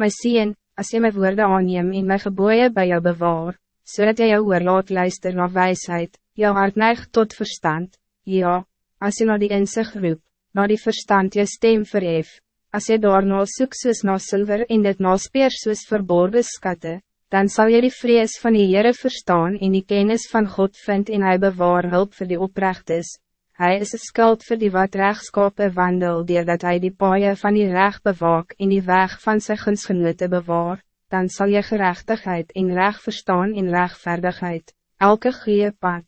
My sien, as jy my woorde aanneem en my geboeie bij jou bewaar, zodat so jy jou oor laat luister na wijsheid, jou hart neig tot verstand, ja, als je naar die inzicht roep, naar die verstand je stem verhef, als je daarna soek soos na zilver en dit na speer soos verborgen skatte, dan zal je die vrees van die Heere verstaan en die kennis van God vind en hij bewaar hulp voor die oprechtes. Hij is een skuld voor die wat rechtskapen wandel, dat hij die paaie van die recht bewaak en die weg van sy gunsgenote bewaar, dan zal je gerechtigheid en recht verstaan in rechtvaardigheid, elke goede pad.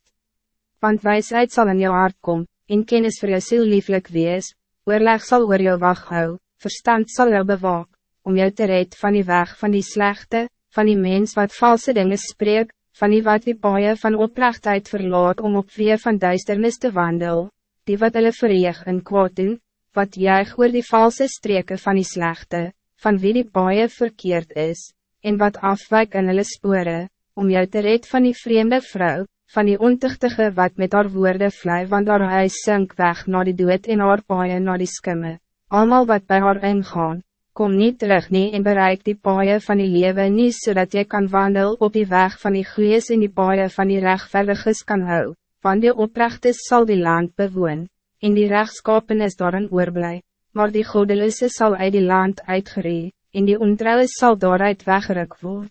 Want wijsheid zal in jou hart komen, en kennis voor jou ziel lieflijk wees, oorleg zal oor jou wacht hou, verstand zal jou bewaak, om jou te red van die weg van die slechte, van die mens wat valse dingen spreek, van die wat die paaie van oprechtheid verlaat om op vee van duisternis te wandel, die wat hulle verreeg in kwaad doen, wat juig oor die valse streken van die slechte, van wie die paaie verkeerd is, en wat afwijk in hulle spore, om jou te red van die vreemde vrouw, van die ontuchtige wat met haar woorden vlij, want haar huis sink weg na die dood en haar paaie na die skimme, allemaal wat bij haar ingaan, kom niet terug nie en bereik die paaie van die lewe nie, zodat je kan wandel op die weg van die goeies en die paaie van die rechtvaardiges kan hou, want die oprechtes zal die land bewoon, en die rechtskapen is daarin oorblij, maar die godelisse zal uit die land uitgeree, en die ontrouwe zal daaruit weggeruk worden.